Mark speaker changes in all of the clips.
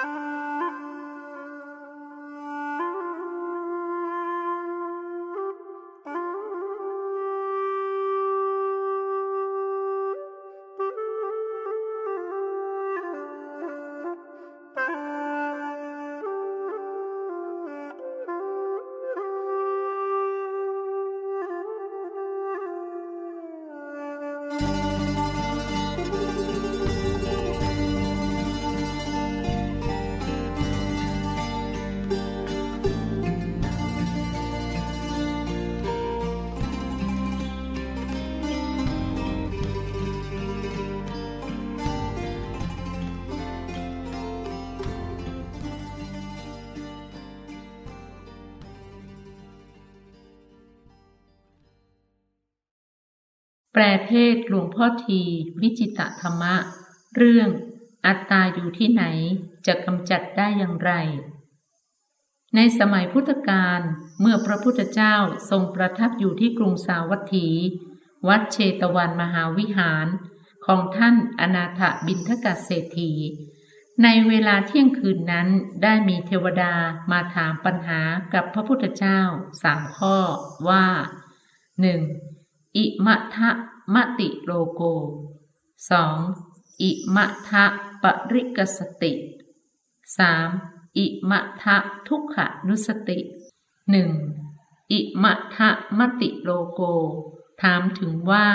Speaker 1: Uh... แปลเทศหลวงพ่อทีวิจิตธรรมะ เรื่องอัตตาอยู่ที่ไหนจะกำจัดได้อย่างไร ในสมัยพุทธกาลเมื่อพระพุทธเจ้าทรงประทับอยู่ที่กรุงสาวัตถี วัดเชตวันมหาวิหาร ของท่านอนาถบินทกเศรษฐี ในเวลาเที่ยงคืนนั้นได้มีเทวดามาถามปัญหากับพระพุทธเจ้าสามข้อว่าหนึ่ง อิมะทะมติโลโก 2. อิมะทะปริกสติ 3. อิมะทะทุกขนุสติ 1. อิมะทะมติโลโก ถามถึงว่า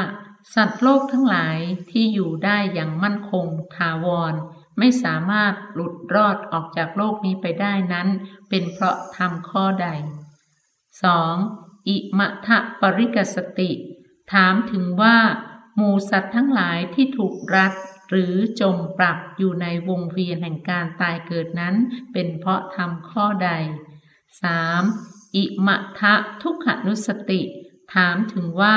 Speaker 1: สัตว์โลกทั้งหลายที่อยู่ได้อย่างมั่นคงทาวร ไม่สามารถหลุดรอดออกจากโลกนี้ไปได้นั้น เป็นเพราะทำข้อใด 2. อิมะทะปริกสติ ถามถึงว่า หมูสัตว์ทั้งหลายที่ถูกรัดหรือจมปรับอยู่ในวงเวียนแห่งการตายเกิดนั้น เป็นเพราะทำข้อใด 3. อิมะทะทุกขนุสติ ถามถึงว่า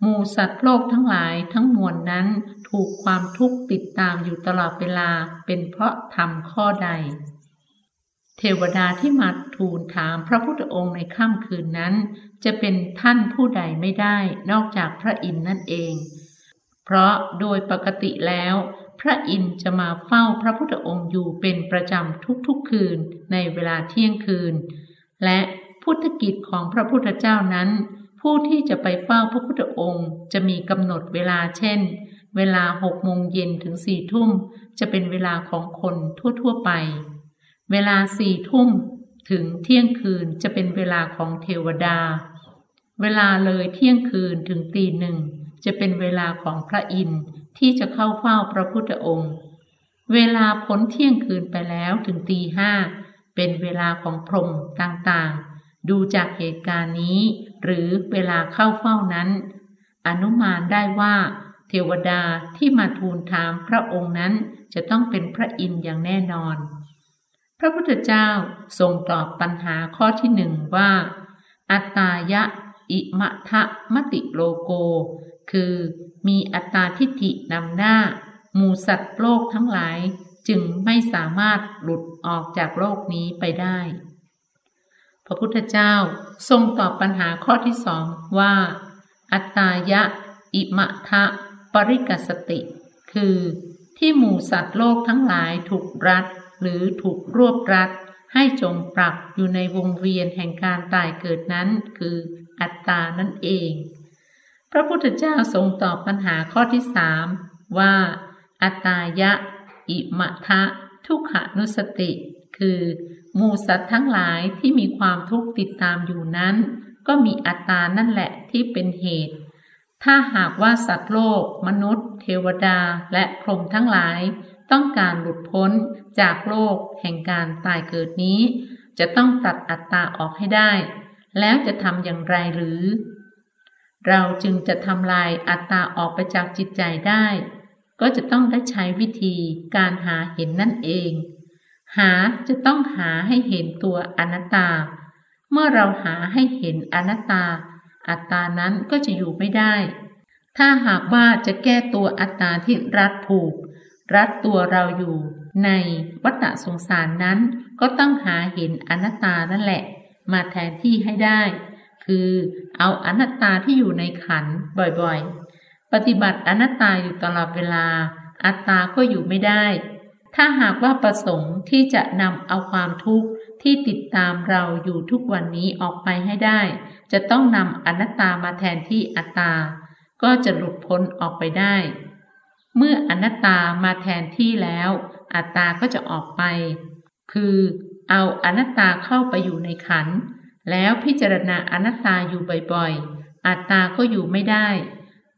Speaker 1: หมูสัตว์โลกทั้งหลายทั้งมวลนั้นถูกความทุกข์ติดตามอยู่ตลอดเวลาเป็นเพราะทำข้อใด เทวดาที่มาทูลถามพระพุทธองค์ในค่ำคืนนั้น จะเป็นท่านผู้ใดไม่ได้นอกจากพระอินทร์นั่นเอง เพราะโดยปกติแล้ว พระอินทร์จะมาเฝ้าพระพุทธองค์อยู่เป็นประจำทุกๆคืนในเวลาเที่ยงคืน และพุทธกิจของพระพุทธเจ้านั้น ผู้ที่จะไปเฝ้าพระพุทธองค์จะมีกำหนดเวลาเช่น เวลาหกโมงเย็นถึงสี่ทุ่มจะเป็นเวลาของคนทั่วๆไป เวลาสี่ทุ่ม ถึงเที่ยงคืนจะเป็นเวลาของเทวดา เวลาเลยเที่ยงคืนถึงตีหนึ่งจะเป็นเวลาของพระอินทร์ที่จะเข้าเฝ้าพระพุทธองค์ เวลาพ้นเที่ยงคืนไปแล้วถึงตีห้าเป็นเวลาของพรหมต่างๆ ดูจากเหตุการณ์นี้ หรือเวลาเข้าเฝ้านั้น อนุมานได้ว่า เทวดาที่มาทูลถามพระองค์นั้นจะต้องเป็นพระอินทร์อย่างแน่นอน พระพุทธเจ้าทรงตอบปัญหาข้อที่หนึ่งว่า อัตตายะ อิมะทะมติโลโก คือมีอัตตาทิฏฐินำหน้าหมูสัตว์โลกทั้งหลายจึงไม่สามารถหลุดออกจากโลกนี้ไปได้ พระพุทธเจ้าทรงตอบปัญหาข้อที่สองว่า อัตตายะ อิมะทะปริกสติ คือที่หมู่สัตว์โลกทั้งหลายถูกรัด หรือถูกรวบรัดให้จมปรับอยู่ในวงเวียนแห่งการตายเกิดนั้นคืออัตตานั่นเอง พระพุทธเจ้าทรงตอบปัญหาข้อที่สามว่า อัตตายะ อิมะทะ ทุกขานุสติ คือหมูสัตว์ทั้งหลายที่มีความทุกข์ติดตามอยู่นั้น ก็มีอัตตานั่นแหละที่เป็นเหตุ ถ้าหากว่าสัตว์โลก มนุษย์ เทวดาและพรหมทั้งหลาย ต้องการหลุดพ้นจากโลกแห่งการตายเกิดนี้ จะต้องตัดอัตตาออกให้ได้ แล้วจะทำอย่างไรหรือ เราจึงจะทำลายอัตตาออกไปจากจิตใจได้ ก็จะต้องได้ใช้วิธีการหาเห็นนั่นเอง หาจะต้องหาให้เห็นตัวอนัตตา เมื่อเราหาให้เห็นอนัตตา อัตตานั้นก็จะอยู่ไม่ได้ ถ้าหากว่าจะแก้ตัวอัตตาที่รัดผูก รัดตัวเราอยู่ ในวัฏสงสารนั้น ก็ต้องหาเห็นอนัตตานั่นแหละ มาแทนที่ให้ได้ คือเอาอนัตตาที่อยู่ในขันบ่อยๆ ปฏิบัติอนัตตาอยู่ตลอดเวลา อัตตาก็อยู่ไม่ได้ ถ้าหากว่าประสงค์ที่จะนำเอาความทุกข์ที่ติดตามเราอยู่ทุกวันนี้ออกไปให้ได้ จะต้องนำอนัตตามาแทนที่อัตตา ก็จะหลุดพ้นออกไปได้ เมื่ออนัตตามาแทนที่แล้ว อัตตาก็จะออกไป คือเอาอนัตตาเข้าไปอยู่ในขัน แล้วพิจารณาอนัตตาอยู่บ่อยๆ อัตตาก็อยู่ไม่ได้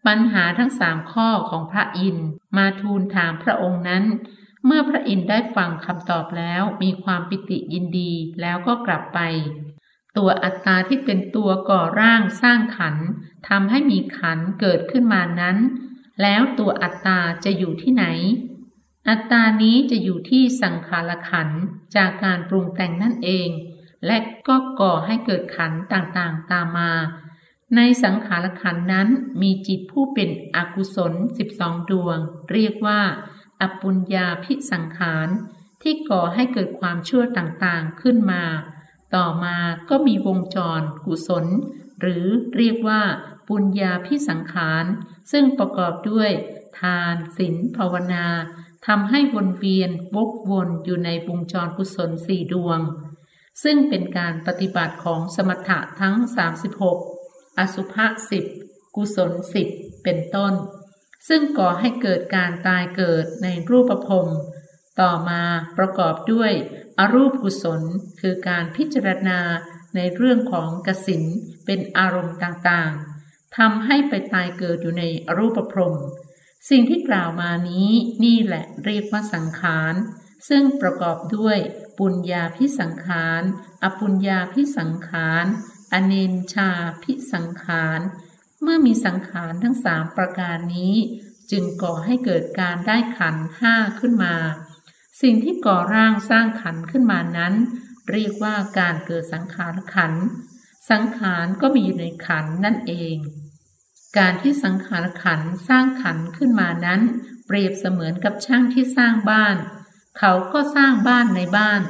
Speaker 1: ปัญหาทั้งสามข้อของพระอินมาทูลถามพระองค์นั้น เมื่อพระอินได้ฟังคำตอบแล้วมีความปิติยินดีแล้วก็กลับไป ตัวอัตตาที่เป็นตัวก่อร่างสร้างขันทำให้มีขันเกิดขึ้นมานั้น แล้วตัวอัตตาจะอยู่ที่ไหน อัตตานี้จะอยู่ที่สังขารขันจากการปรุงแต่งนั่นเอง และก็ก่อให้เกิดขันต่างๆตามมา ในสังขารขันนั้นมีจิตผู้เป็นอกุศล 12 ดวง เรียกว่าอปุญญาพิสังขารที่ก่อให้เกิดความชั่วต่างๆขึ้นมา ต่อมาก็มีวงจรกุศล หรือเรียกว่าปุญญาพิสังขาร ซึ่งประกอบด้วยทานศีลภาวนาทำให้วนเวียนวกวนอยู่ในวงจรกุศลสี่ดวง ซึ่งเป็นการปฏิบัติของสมถะทั้ง 36 อสุภะสิบกุศลสิบเป็นต้น ซึ่งก่อให้เกิดการตายเกิดในรูปภพต่อมาประกอบด้วยอรูปกุศลคือการพิจารณาในเรื่องของกสินเป็นอารมณ์ต่างๆ ทำให้ไปตายเกิดอยู่ในรูปพรม สิ่งที่กล่าวมานี้นี่แหละเรียกว่าสังขาร ซึ่งประกอบด้วยปุญญาพิสังขาร อปุญญาพิสังขาร อเนนชาพิสังขาร เมื่อมีสังขารทั้งสามประการนี้ จึงก่อให้เกิดการได้ขันห้าขึ้นมา สิ่งที่ก่อร่างสร้างขันขึ้นมานั้น เรียกว่าการเกิดสังขารขัน สังขารก็มีอยู่ในขันนั่นเอง การที่สังขารขันสร้างขันขึ้นมานั้น เปรียบเสมือนกับช่างที่สร้างบ้าน เขาก็สร้างบ้านในบ้าน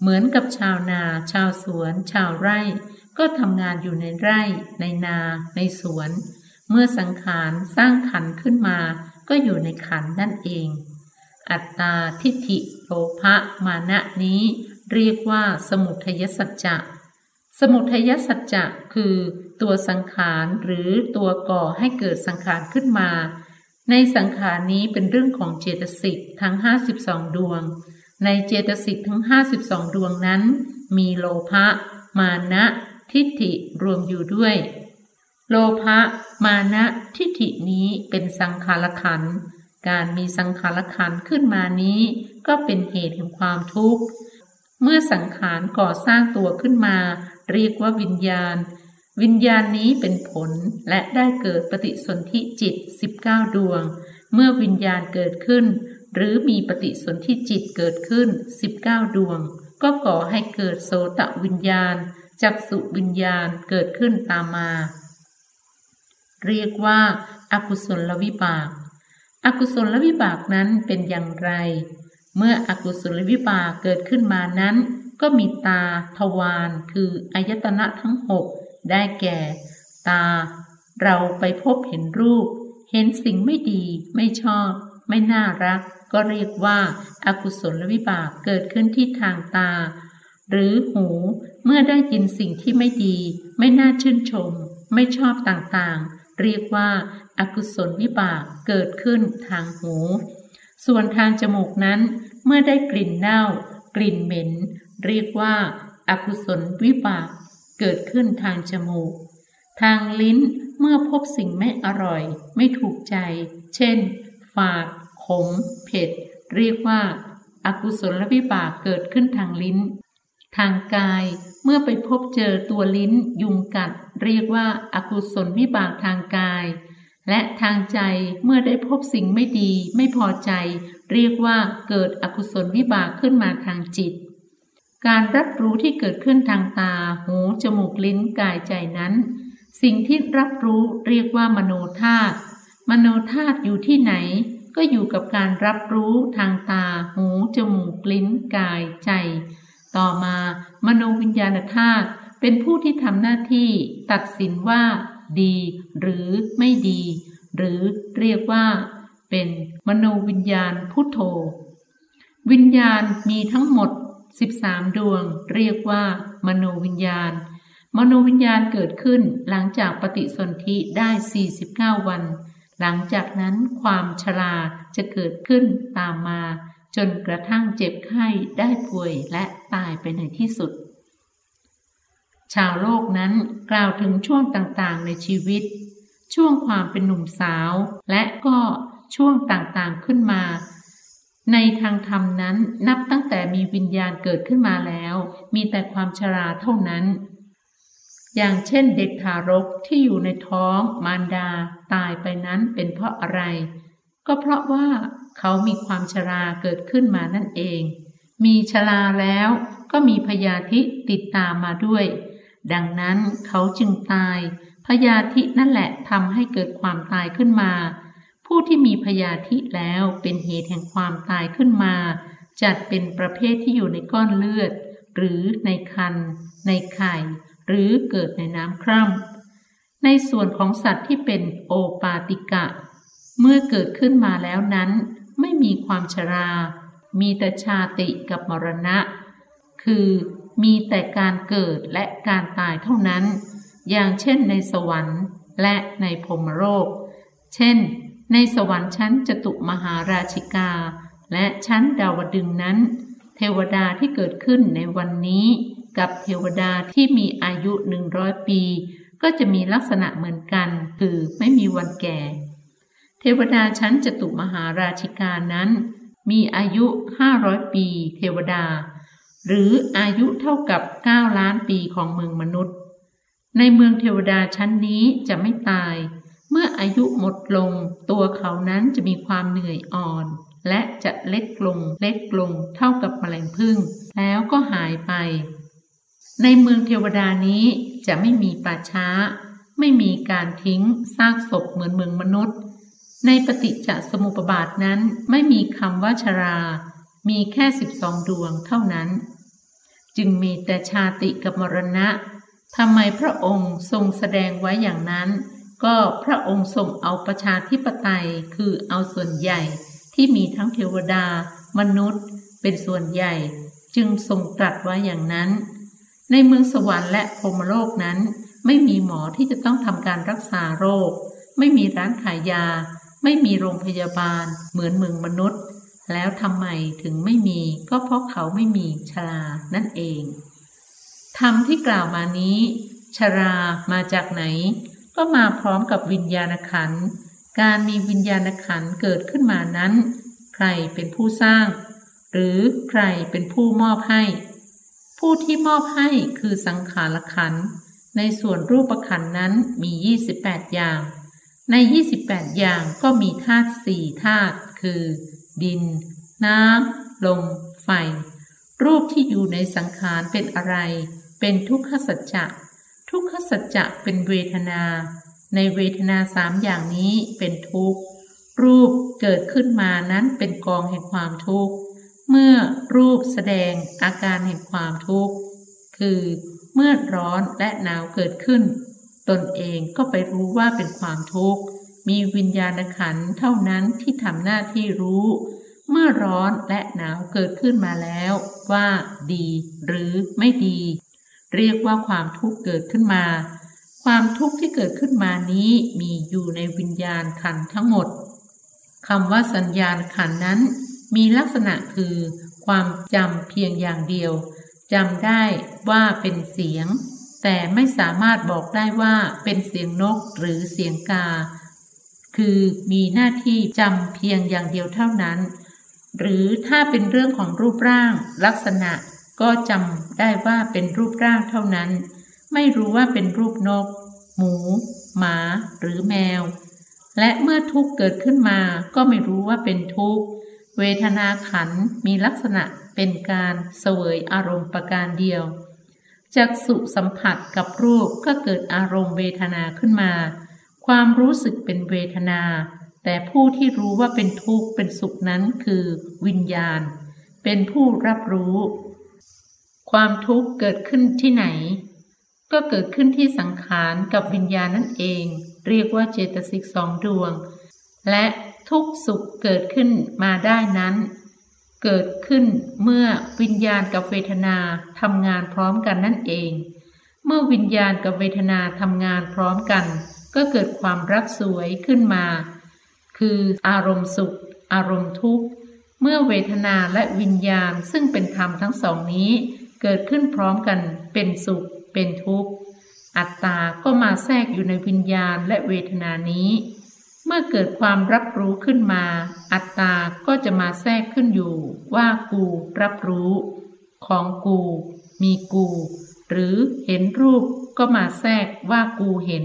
Speaker 1: เหมือนกับชาวนา ชาวสวน ชาวไร่ ก็ทำงานอยู่ในไร่ ในนา ในสวน เมื่อสังขารสร้างขันขึ้นมา ก็อยู่ในขันนั่นเอง อัตตาทิฏฐิโลภะมานะนี้ เรียกว่าสมุทัยสัจจะ สมุทัยสัจจะคือ ตัวสังขารหรือตัวก่อให้เกิดสังขารขึ้นมา ในสังขารนี้เป็นเรื่องของเจตสิกทั้ง 52 ดวง ในเจตสิกทั้ง 52 ดวงนั้น มีโลภะมานะทิฏฐิรวมอยู่ด้วย โลภะมานะทิฏฐินี้เป็นสังขารขัน การมีสังขารขันขึ้นมานี้ ก็เป็นเหตุแห่งความทุกข์ เมื่อสังขารก่อสร้างตัวขึ้นมา เรียกว่าวิญญาณ วิญญาณนี้เป็นผลและได้เกิดปฏิสนธิจิต 19 ดวง เมื่อวิญญาณเกิดขึ้น หรือมีปฏิสนธิจิตเกิดขึ้น 19 ดวง ก็ก่อให้เกิดโสตวิญญาณ จักสุวิญญาณเกิดขึ้นตามมา เรียกว่าอากุศลวิบากอกุศลวิบากนั้นเป็นอย่างไร เมื่ออกุศลวิบากเกิดขึ้นมานั้น ก็มีตา ทวาร คืออายตนะทั้งหก ได้แก่ ตา เราไปพบเห็นรูป เห็นสิ่งไม่ดี ไม่ชอบ ไม่น่ารัก ก็เรียกว่าอากุศลวิบากเกิดขึ้นที่ทางตา หรือหูเมื่อได้ยินสิ่งที่ไม่ดี ไม่น่าชื่นชม ไม่ชอบต่างๆ เรียกว่าอากุศลวิบากเกิดขึ้นทางหู ส่วนทางจมูกนั้น เมื่อได้กลิ่นเน่า กลิ่นเหม็น เรียกว่าอากุศลวิบาก เกิดขึ้นทางจมูก ทางลิ้นเมื่อพบสิ่งไม่อร่อย ไม่ถูกใจ เช่น ฝาด ขม เผ็ด เรียกว่าอากุศลวิบากเกิดขึ้นทางลิ้น ทางกายเมื่อไปพบเจอตัวลิ้นยุงกัด เรียกว่าอากุศลวิบากทางกาย และทางใจเมื่อได้พบสิ่งไม่ดี ไม่พอใจ เรียกว่าเกิดอกุศลวิบากขึ้นมาทางจิต การรับรู้ที่เกิดขึ้นทางตา หู จมูก ลิ้น กาย ใจนั้น สิ่งที่รับรู้เรียกว่ามโนธาตุ มโนธาตุอยู่ที่ไหน ก็อยู่กับการรับรู้ทางตา หู จมูก ลิ้น กาย ใจ ต่อมา มโนวิญญาณธาตุเป็นผู้ที่ทำหน้าที่ตัดสินว่า ดี หรือไม่ดี หรือเรียกว่า เป็นมโนวิญญาณพุทโธ วิญญาณมีทั้งหมด 13 ดวง เรียกว่า มโนวิญญาณ มโนวิญญาณเกิดขึ้นหลังจากปฏิสนธิได้ 49 วัน หลังจากนั้นความชราจะเกิดขึ้นตามมา จนกระทั่งเจ็บไข้ได้ป่วยและตายไปในที่สุด ชาวโลกนั้นกล่าวถึงช่วงต่างๆในชีวิต ช่วงความเป็นหนุ่มสาวและก็ช่วงต่างๆขึ้นมา ในทางธรรมนั้นนับตั้งแต่มีวิญญาณเกิดขึ้นมาแล้ว มีแต่ความชราเท่านั้น อย่างเช่นเด็กทารกที่อยู่ในท้อง มารดา ตายไปนั้นเป็นเพราะอะไร ก็เพราะว่าเขามีความชราเกิดขึ้นมานั่นเอง มีชราแล้วก็มีพยาธิติดตามมาด้วย ดังนั้นเขาจึงตาย พยาธินั่นแหละทำให้เกิดความตายขึ้นมา ผู้ที่มีพยาธิแล้วเป็นเหตุแห่งความตายขึ้นมา จัดเป็นประเภทที่อยู่ในก้อนเลือด หรือในคัน ในไข่ หรือเกิดในน้ำคร่ำในส่วนของสัตว์ที่เป็นโอปาติกะ เมื่อเกิดขึ้นมาแล้วนั้น ไม่มีความชรา มีแต่ชาติกับมรณะ คือมีแต่การเกิดและการตายเท่านั้น อย่างเช่นในสวรรค์และในพรมโลกเช่น ในสวรรค์ชั้นจตุมหาราชิกา และชั้นดาวดึงนั้น เทวดาที่เกิดขึ้นในวันนี้ กับเทวดาที่มีอายุหนึ่งร้อยปี ก็จะมีลักษณะเหมือนกัน คือไม่มีวันแก่ เทวดาชั้นจตุมหาราชิกานั้น มีอายุห้าร้อยปี เทวดา หรืออายุเท่ากับเก้าล้านปีของเมืองมนุษย์ ในเมืองเทวดาชั้นนี้จะไม่ตาย เมื่ออายุหมดลง ตัวเขานั้นจะมีความเหนื่อยอ่อน และจะเล็กลงเล็กลงเท่ากับแมลงพึ่งแล้วก็หายไป ในเมืองเทวดานี้จะไม่มีป่าช้า ไม่มีการทิ้งซากศพเหมือนเมืองมนุษย์ ในปฏิจจสมุปบาทนั้นไม่มีคำว่าชรา มีแค่สิบสองดวงเท่านั้น จึงมีแต่ชาติกับมรณะทำไมพระองค์ทรงแสดงไว้อย่างนั้น ก็พระองค์ทรงเอาประชาธิปไตยคือเอาส่วนใหญ่ที่มีทั้งเทวดา มนุษย์ เป็นส่วนใหญ่ จึงทรงตรัสไว้อย่างนั้น ในเมืองสวรรค์และพรมโลกนั้น ไม่มีหมอที่จะต้องทำการรักษาโรค ไม่มีร้านขายยา ไม่มีโรงพยาบาล เหมือนเมืองมนุษย์ แล้วทำไมถึงไม่มีก็เพราะเขาไม่มีชรานั่นเองธรรมที่กล่าวมานี้ ชรามาจากไหน ก็มาพร้อมกับวิญญาณขัน การมีวิญญาณขันเกิดขึ้นมานั้น ใครเป็นผู้สร้าง หรือใครเป็นผู้มอบให้ ผู้ที่มอบให้คือสังขารขัน ในส่วนรูปขันนั้นมี 28 อย่าง ใน 28 อย่างก็มีธาตุสี่ธาตุคือ ดิน น้ำลม ไฟ รูปที่อยู่ในสังขารเป็นอะไร เป็นทุกขสัจจะ ทุกขสัจจะเป็นเวทนา ในเวทนาสามอย่างนี้เป็นทุกข์ รูปเกิดขึ้นมานั้นเป็นกองแห่งความทุกข์ เมื่อรูปแสดงอาการแห่งความทุกข์ คือเมื่อร้อนและหนาวเกิดขึ้น ตนเองก็ไปรู้ว่าเป็นความทุกข์ มีวิญญาณขันเท่านั้นที่ทำหน้าที่รู้ เมื่อร้อนและหนาวเกิดขึ้นมาแล้ว ว่าดีหรือไม่ดี เรียกว่าความทุกข์เกิดขึ้นมา ความทุกข์ที่เกิดขึ้นมานี้มีอยู่ในวิญญาณขันทั้งหมดคำว่าสัญญาณขันนั้น มีลักษณะคือ ความจำเพียงอย่างเดียวจำได้ว่าเป็นเสียง แต่ไม่สามารถบอกได้ว่าเป็นเสียงนกหรือเสียงกา คือมีหน้าที่จำเพียงอย่างเดียวเท่านั้น หรือถ้าเป็นเรื่องของรูปร่าง ลักษณะ ก็จำได้ว่าเป็นรูปร่างเท่านั้น ไม่รู้ว่าเป็นรูปนก หมู หมา หรือแมว และเมื่อทุกข์เกิดขึ้นมาก็ไม่รู้ว่าเป็นทุกข์ เวทนาขันมีลักษณะเป็นการเสวยอารมณ์ประการเดียวจากสุสัมผัสกับรูปก็เกิดอารมณ์เวทนาขึ้นมา ความรู้สึกเป็นเวทนา แต่ผู้ที่รู้ว่าเป็นทุกข์เป็นสุขนั้นคือวิญญาณ เป็นผู้รับรู้ ความทุกข์เกิดขึ้นที่ไหน ก็เกิดขึ้นที่สังขารกับวิญญาณนั่นเอง เรียกว่าเจตสิกสองดวง และทุกสุขเกิดขึ้นมาได้นั้น เกิดขึ้นเมื่อวิญญาณกับเวทนาทำงานพร้อมกันนั่นเอง เมื่อวิญญาณกับเวทนาทำงานพร้อมกัน ก็เกิดความรักสวยขึ้นมา คืออารมณ์สุข อารมณ์ทุกข์ เมื่อเวทนาและวิญญาณซึ่งเป็นธรรมทั้งสองนี้ เกิดขึ้นพร้อมกันเป็นสุข เป็นทุกข์ อัตตาก็มาแทรกอยู่ในวิญญาณและเวทนานี้ เมื่อเกิดความรับรู้ขึ้นมา อัตตาก็จะมาแทรกขึ้นอยู่ว่ากูรับรู้ ของกู มีกู หรือเห็นรูปก็มาแทรกว่ากูเห็น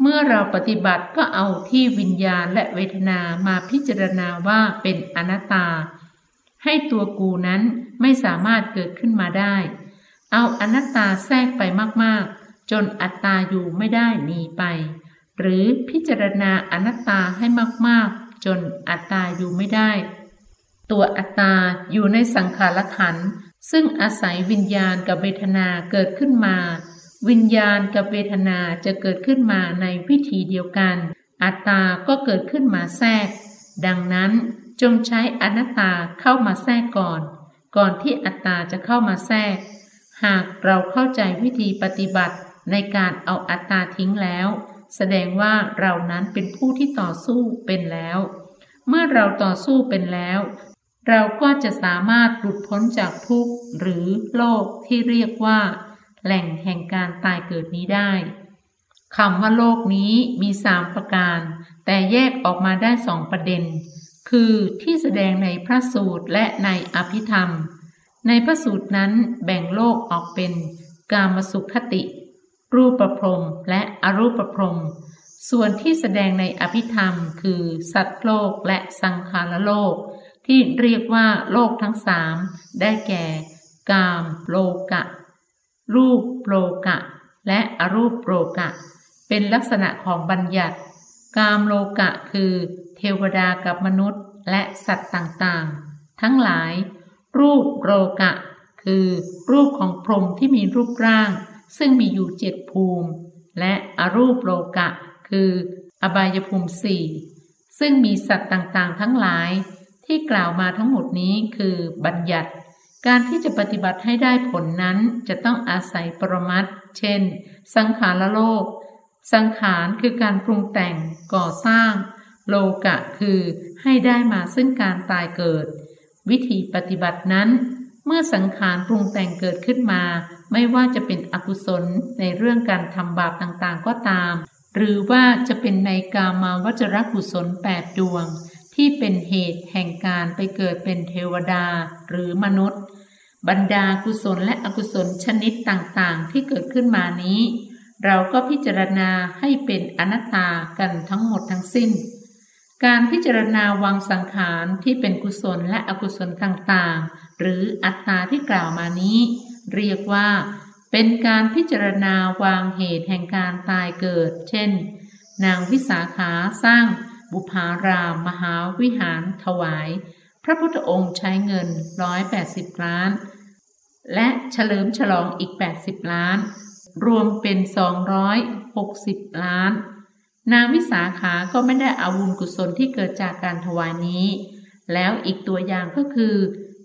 Speaker 1: เมื่อเราปฏิบัติก็เอาที่วิญญาณและเวทนามาพิจารณาว่าเป็นอนัตตา ให้ตัวกูนั้นไม่สามารถเกิดขึ้นมาได้ เอาอนัตตาแทรกไปมากๆ จนอัตตาอยู่ไม่ได้หนีไป หรือพิจารณาอนัตตาให้มากๆ จนอัตตาอยู่ไม่ได้ ตัวอัตตาอยู่ในสังขารขันซึ่งอาศัยวิญญาณกับเวทนาเกิดขึ้นมา วิญญาณกับเวทนาจะเกิดขึ้นมาในวิธีเดียวกัน อัตตาก็เกิดขึ้นมาแทรก ดังนั้น จงใช้อนัตตาเข้ามาแทรกก่อน ก่อนที่อัตตาจะเข้ามาแทรก หากเราเข้าใจวิธีปฏิบัติในการเอาอัตตาทิ้งแล้ว แสดงว่าเรานั้นเป็นผู้ที่ต่อสู้เป็นแล้ว เมื่อเราต่อสู้เป็นแล้ว เราก็จะสามารถหลุดพ้นจากทุกข์หรือโลกที่เรียกว่า แหล่งแห่งการตายเกิดนี้ได้คำว่าโลกนี้มีสามประการ แต่แยกออกมาได้สองประเด็น คือที่แสดงในพระสูตรและในอภิธรรม ในพระสูตรนั้นแบ่งโลกออกเป็นกามสุขคติ รูปประพรมและอรูปประพรม ส่วนที่แสดงในอภิธรรมคือสัตว์โลกและสังขารโลก ที่เรียกว่าโลกทั้งสามได้แก่ กามโลกะ รูปโลกะ และอรูปโลกะ เป็นลักษณะของบัญญัติ กามโลกะคือเทวดากับมนุษย์และสัตว์ต่างๆ ทั้งหลาย รูปโลกะ คือรูปของพรหมที่มีรูปร่าง ซึ่งมีอยู่เจ็ดภูมิ และอรูปโลกะ คืออบายภูมิสี่ซึ่งมีสัตว์ต่างๆ ทั้งหลาย ที่กล่าวมาทั้งหมดนี้คือบัญญัติ การที่จะปฏิบัติให้ได้ผลนั้นจะต้องอาศัยปรมัตเช่น สังขารโลก สังขารคือการปรุงแต่งก่อสร้าง โลกะคือให้ได้มาซึ่งการตายเกิด วิธีปฏิบัตินั้น เมื่อสังขารปรุงแต่งเกิดขึ้นมา ไม่ว่าจะเป็นอกุศลในเรื่องการทำบาปต่างๆก็ตาม หรือว่าจะเป็นในกามาวจรกุศลแปดดวง ที่เป็นเหตุแห่งการไปเกิดเป็นเทวดาหรือมนุษย์ บรรดากุศลและอกุศลชนิดต่างๆ ที่เกิดขึ้นมานี้ เราก็พิจารณาให้เป็นอนัตตากันทั้งหมดทั้งสิ้น การพิจารณาวางสังขารที่เป็นกุศลและอกุศลต่างๆ หรืออัตตาที่กล่าวมานี้ เรียกว่าเป็นการพิจารณาวางเหตุแห่งการตายเกิด เช่น นางวิสาขาสร้าง บุพารามมหาวิหารถวาย พระพุทธองค์ใช้เงิน 180 ล้าน และเฉลิมฉลองอีก 80 ล้าน รวมเป็น260ล้าน นางวิสาขาก็ไม่ได้อาวุญกุศลที่เกิดจากการถวายนี้ แล้วอีกตัวอย่างก็คือ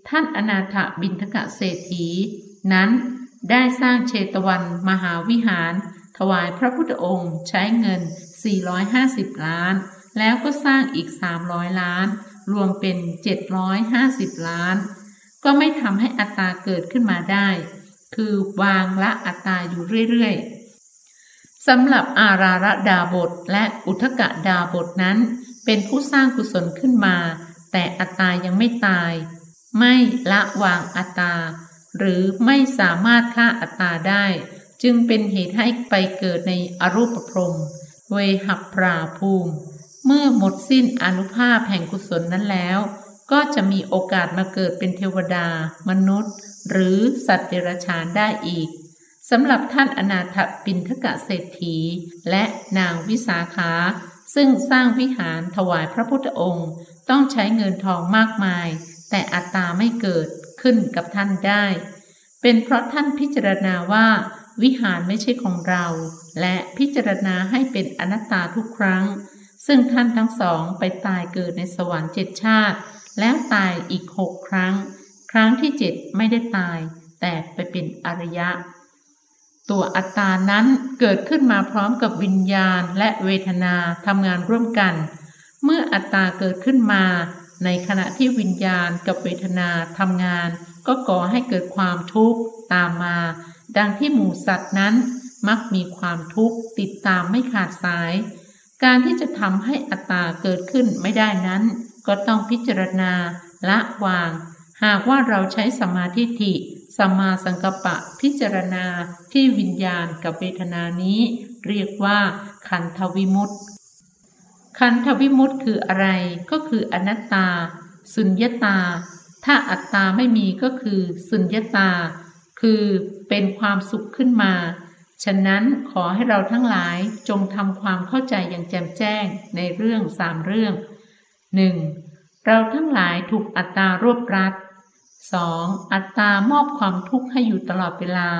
Speaker 1: ท่านอนาถบินทกะเศรษฐี นั้นได้สร้างเชตวันมหาวิหาร ถวายพระพุทธองค์ใช้เงิน 450 ล้าน แล้วก็สร้างอีก 300 ล้าน รวมเป็น 750 ล้าน ก็ไม่ทำให้อัตราเกิดขึ้นมาได้ คือวางละอัตราอยู่เรื่อยๆสำหรับอาราระดาบทและอุทกะดาบทนั้น เป็นผู้สร้างกุศลขึ้นมา แต่อัตรายังไม่ตาย ไม่ละวางอัตราหรือไม่สามารถฆ่าอัตตาได้ จึงเป็นเหตุให้ไปเกิดในอรูปพรมเวหัปราภูมิ เมื่อหมดสิ้นอนุภาพแห่งกุศลนั้นแล้ว ก็จะมีโอกาสมาเกิดเป็นเทวดา มนุษย์ หรือสัตว์เดรัจฉานได้อีกสำหรับท่านอนาถปินทกะเศรษฐี และนางวิสาขา ซึ่งสร้างวิหารถวายพระพุทธองค์ ต้องใช้เงินทองมากมาย แต่อัตตาไม่เกิดขึ้นกับท่านได้ เป็นเพราะท่านพิจารณาว่า วิหารไม่ใช่ของเรา และพิจารณาให้เป็นอนัตตาทุกครั้ง ซึ่งท่านทั้งสองไปตายเกิดในสวรรค์เจ็ดชาติ แล้วตายอีกหกครั้ง ครั้งที่เจ็ดไม่ได้ตาย แต่ไปเป็นอริยะ ตัวอัตตานั้นเกิดขึ้นมาพร้อมกับวิญญาณและเวทนาทำงานร่วมกัน เมื่ออัตตาเกิดขึ้นมา ในขณะที่วิญญาณกับเวทนาทำงาน ก็ก่อให้เกิดความทุกข์ตามมา ดังที่หมูสัตว์นั้นมักมีความทุกข์ติดตามไม่ขาดสาย การที่จะทำให้อัตตาเกิดขึ้นไม่ได้นั้น ก็ต้องพิจารณาละวาง หากว่าเราใช้สมาธิิสมาสังกปะพิจารณาที่วิญญาณกับเวทนานี้ เรียกว่า ขันธวิมุตติ ขันธวิมุตติคืออะไรก็คืออนัตตา สุญญตา ถ้าอัตตาไม่มีก็คือสุญญตา คือเป็นความสุขขึ้นมา ฉะนั้นขอให้เราทั้งหลายจงทำความเข้าใจอย่างแจ่มแจ้งในเรื่องสามเรื่องหนึ่งเราทั้งหลายถูกอัตตารวบรัด 2. อัตตามอบความทุกข์ให้อยู่ตลอดเวลา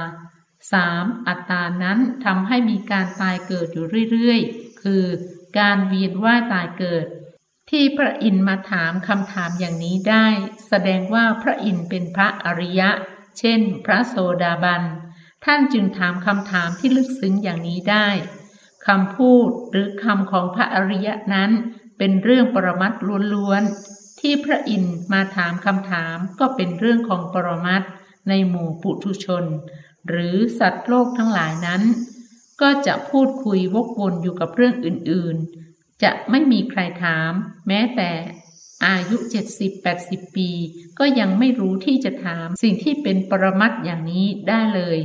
Speaker 1: 3. อัตตานั้นทำให้มีการตายเกิดอยู่เรื่อยๆ คือการเวียนว่ายตายเกิด ที่พระอินทร์มาถามคำถามอย่างนี้ได้ แสดงว่าพระอินทร์เป็นพระอริยะ เช่น พระโสดาบัน ท่านจึงถามคำถามที่ลึกซึ้งอย่างนี้ได้คำพูดหรือคำของพระอริยะนั้นเป็นเรื่องปรมัตล้วนๆ ที่พระอินทร์มาถามคำถามก็เป็นเรื่องของปรมัตในหมู่ปุถุชน หรือสัตว์โลกทั้งหลายนั้น ก็จะพูดคุยวกวนอยู่กับเรื่องอื่นๆ จะไม่มีใครถาม แม้แต่อายุ 70-80 ปี ก็ยังไม่รู้ที่จะถามสิ่งที่เป็นปรมัตอย่างนี้ได้เลย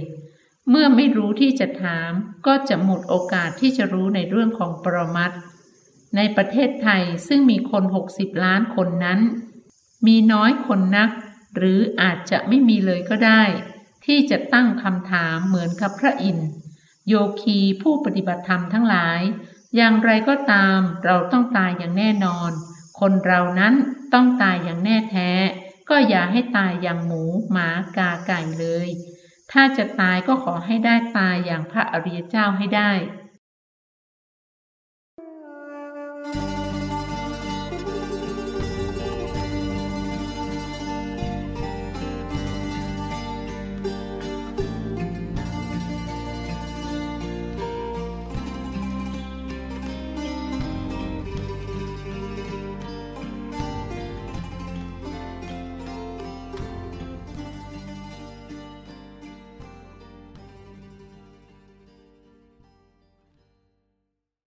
Speaker 1: เมื่อไม่รู้ที่จะถามก็จะหมดโอกาสที่จะรู้ในเรื่องของปรมัตถ ในประเทศไทยซึ่งมีคน 60 ล้านคนนั้น มีน้อยคนนัก หรืออาจจะไม่มีเลยก็ได้ ที่จะตั้งคำถามเหมือนกับพระอินทร์โยคีผู้ปฏิบัติธรรมทั้งหลาย อย่างไรก็ตามเราต้องตายอย่างแน่นอน คนเรานั้นต้องตายอย่างแน่แท้ ก็อย่าให้ตายอย่างหมูหมากาไก่เลย ถ้าจะตายก็ขอให้ได้ตายอย่างพระอริยเจ้าให้ได้